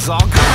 is all gone.